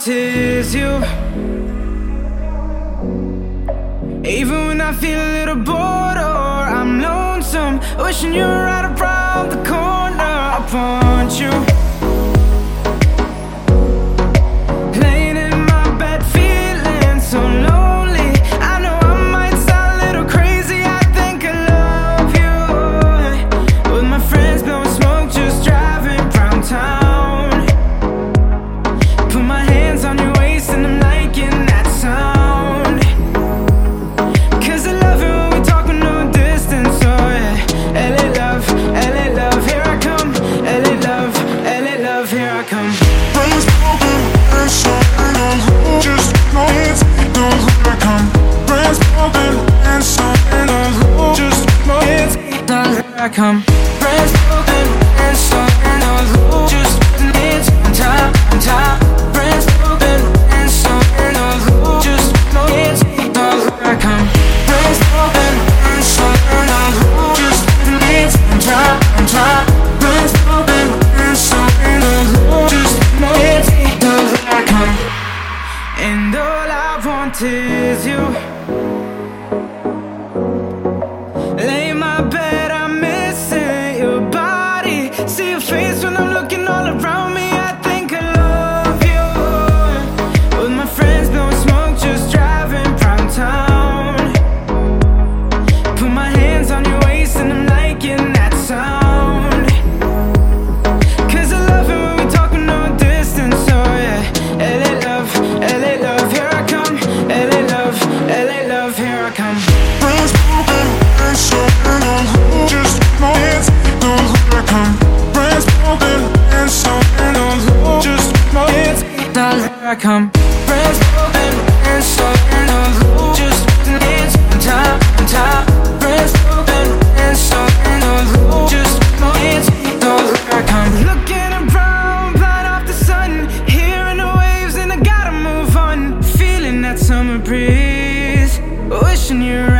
want is you. Even when I feel a little bored or I'm lonesome, wishing you were right around the corner. I want you. I come. Friends broken and something on Just putting it on top, on top. Friends broken and something on Just putting it on I come. Friends broken and something on Just putting it on top, on top. And Just And all I want is you I come. Friends and on Just needs top, on top Friends and on Just I come. Looking around, blind off the sun. Hearing the waves and I gotta move on. Feeling that summer breeze. Wishing you're